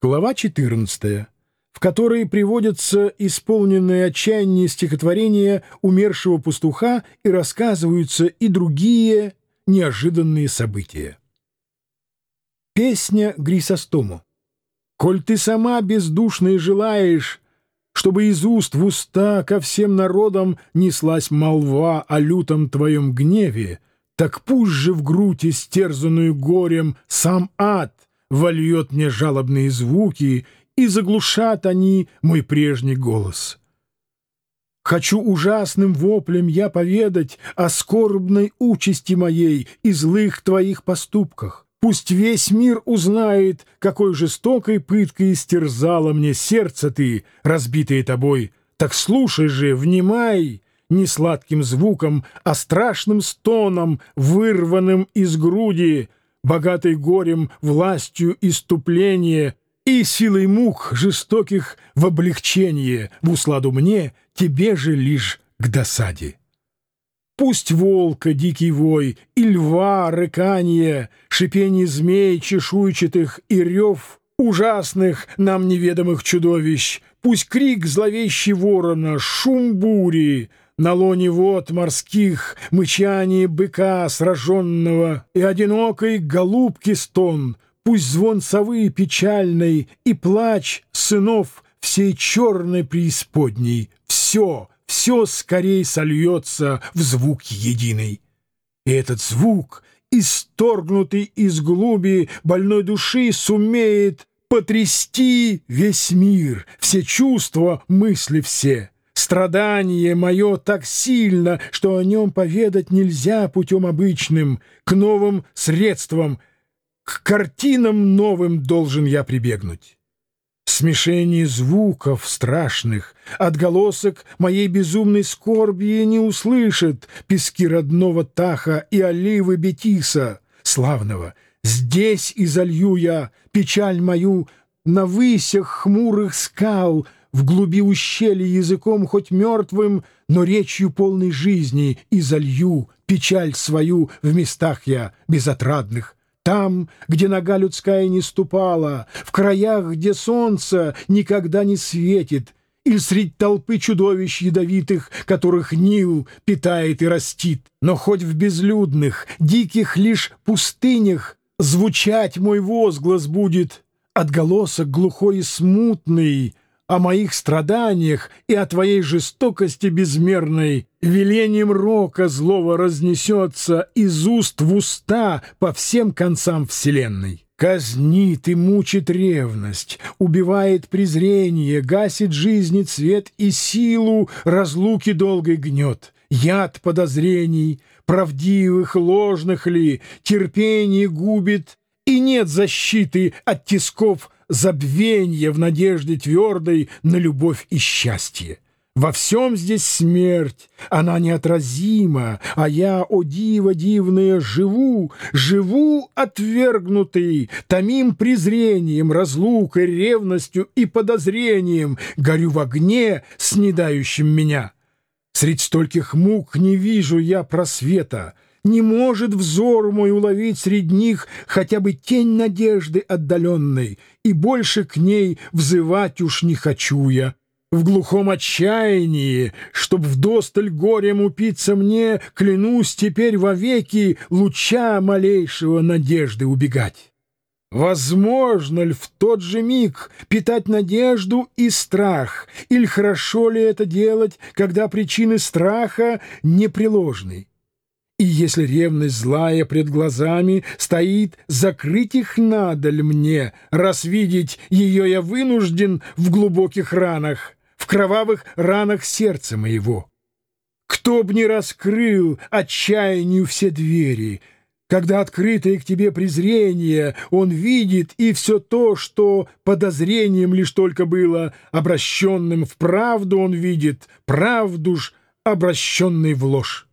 Глава 14, в которой приводятся исполненные отчаяние стихотворения умершего пастуха и рассказываются и другие неожиданные события. Песня Грисостому. «Коль ты сама бездушно и желаешь, чтобы из уст в уста ко всем народам неслась молва о лютом твоем гневе, так пусть же в грудь истерзанную горем сам ад — вольет мне жалобные звуки, и заглушат они мой прежний голос. Хочу ужасным воплем я поведать о скорбной участи моей и злых твоих поступках. Пусть весь мир узнает, какой жестокой пыткой истерзала мне сердце ты, разбитое тобой. Так слушай же, внимай, не сладким звуком, а страшным стоном, вырванным из груди, богатой горем, властью иступления и силой мук жестоких в облегчение, в усладу мне, тебе же лишь к досаде. Пусть волка дикий вой и льва рыканье, шипение змей чешуйчатых и рев ужасных нам неведомых чудовищ, пусть крик зловещий ворона, шум бури — на лоне вод морских мычание быка сраженного и одинокой голубки стон, пусть звон совы печальной и плач сынов всей черной преисподней, все, все скорей сольется в звук единый. И этот звук, исторгнутый из глуби больной души, сумеет потрясти весь мир, все чувства, мысли все — Страдание мое так сильно, что о нем поведать нельзя путем обычным, к новым средствам, к картинам новым должен я прибегнуть. Смешение звуков страшных, отголосок моей безумной скорби не услышит пески родного Таха и оливы Бетиса, славного. Здесь изолью я печаль мою на высях хмурых скал — в глуби ущелья языком хоть мертвым, но речью полной жизни и залью печаль свою в местах я безотрадных. Там, где нога людская не ступала, в краях, где солнце никогда не светит, или средь толпы чудовищ ядовитых, которых Нил питает и растит. Но хоть в безлюдных, диких лишь пустынях звучать мой возглас будет, отголосок глухой и смутный — о моих страданиях и о твоей жестокости безмерной. Велением рока злого разнесется из уст в уста по всем концам вселенной. Казнит и мучит ревность, убивает презрение, гасит жизни цвет и силу, разлуки долгой гнет. Яд подозрений, правдивых, ложных ли, терпение губит, и нет защиты от тисков забвенье в надежде твердой на любовь и счастье. Во всем здесь смерть, она неотразима, а я, о диво дивное, живу, живу отвергнутый, томим презрением, разлукой, ревностью и подозрением, горю в огне, снедающем меня. Средь стольких мук не вижу я просвета, не может взор мой уловить среди них хотя бы тень надежды отдаленной, и больше к ней взывать уж не хочу я. В глухом отчаянии, чтоб вдосталь горем упиться мне, клянусь теперь вовеки луча малейшего надежды убегать. Возможно ли в тот же миг питать надежду и страх, или хорошо ли это делать, когда причины страха непреложны? И если ревность злая пред глазами стоит, закрыть их надо ли мне, раз видеть ее я вынужден в глубоких ранах, в кровавых ранах сердца моего? Кто б не раскрыл отчаянию все двери, когда открытое к тебе презрение он видит, и все то, что подозрением лишь только было, обращенным в правду он видит, правду ж обращенный в ложь.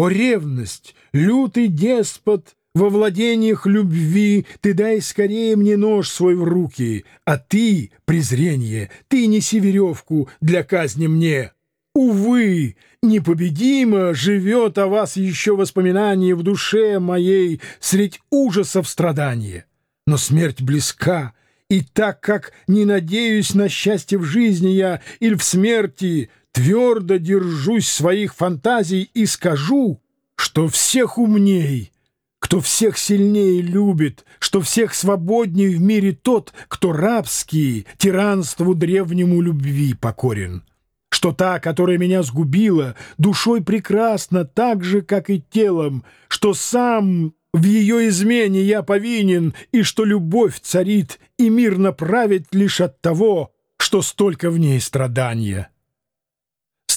О, ревность, лютый деспот, во владениях любви ты дай скорее мне нож свой в руки, а ты, презрение, ты неси веревку для казни мне. Увы, непобедимо живет о вас еще воспоминание в душе моей средь ужасов страдания. Но смерть близка, И так как не надеюсь на счастье в жизни я или в смерти, твердо держусь своих фантазий и скажу, что всех умней, кто всех сильнее любит, что всех свободнее в мире тот, кто рабский, тиранству древнему любви покорен что та, которая меня сгубила, душой прекрасна так же, как и телом, что сам в ее измене я повинен, и что любовь царит и мирно правит лишь от того, что столько в ней страдания.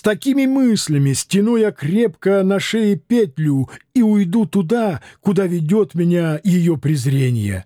Такими мыслями стяну я крепко на шее петлю и уйду туда, куда ведет меня ее презрение».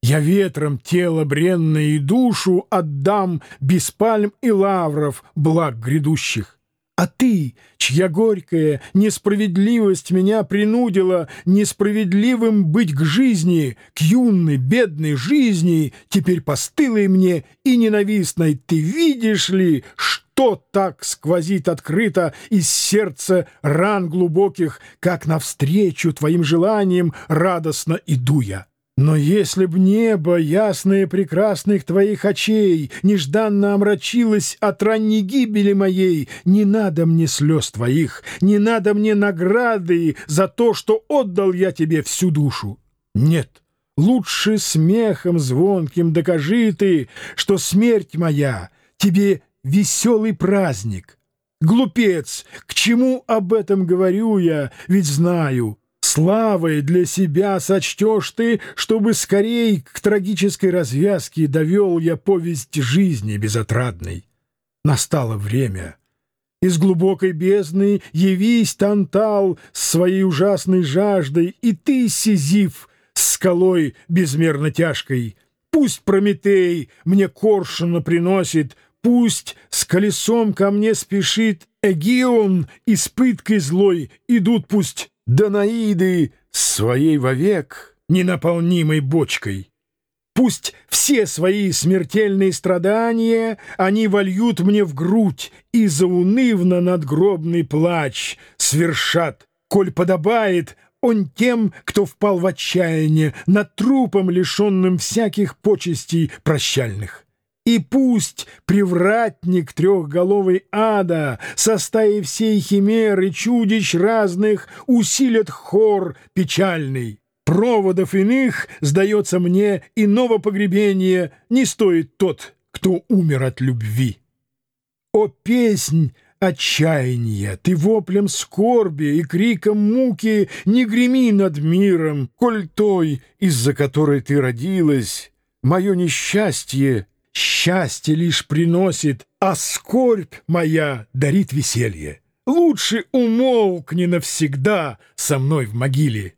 Я ветром тело бренное и душу отдам без пальм и лавров благ грядущих. А ты, чья горькая несправедливость меня принудила несправедливым быть к жизни, к юной, бедной жизни, теперь постылой мне и ненавистной, ты видишь ли, что так сквозит открыто из сердца ран глубоких, как навстречу твоим желаниям радостно иду я? Но если б небо, ясное прекрасных твоих очей, Нежданно омрачилось от ранней гибели моей, Не надо мне слез твоих, не надо мне награды За то, что отдал я тебе всю душу. Нет, лучше смехом звонким докажи ты, Что смерть моя тебе веселый праздник. Глупец, к чему об этом говорю я, ведь знаю — Славой для себя сочтешь ты, чтобы скорей к трагической развязке довел я повесть жизни безотрадной. Настало время. Из глубокой бездны явись, Тантал, с своей ужасной жаждой, и ты, Сизиф, с скалой безмерно тяжкой. Пусть Прометей мне коршуна приносит, Пусть с колесом ко мне спешит Эгион, испыткой злой, идут пусть Данаиды своей вовек ненаполнимой бочкой. Пусть все свои смертельные страдания они вольют мне в грудь и заунывно надгробный плач свершат, коль подобает он тем, кто впал в отчаяние, над трупом, лишенным всяких почестей прощальных. И пусть привратник трехголовый ада, составив всей химеры чудищ разных, усилит хор печальный. Проводов иных, сдается мне, иного погребения не стоит тот, кто умер от любви. О, песнь! отчаяния, ты воплем скорби и криком муки не греми над миром, коль той, из-за которой ты родилась, мое несчастье Счастье лишь приносит, а скорбь моя дарит веселье. Лучше умолкни навсегда со мной в могиле.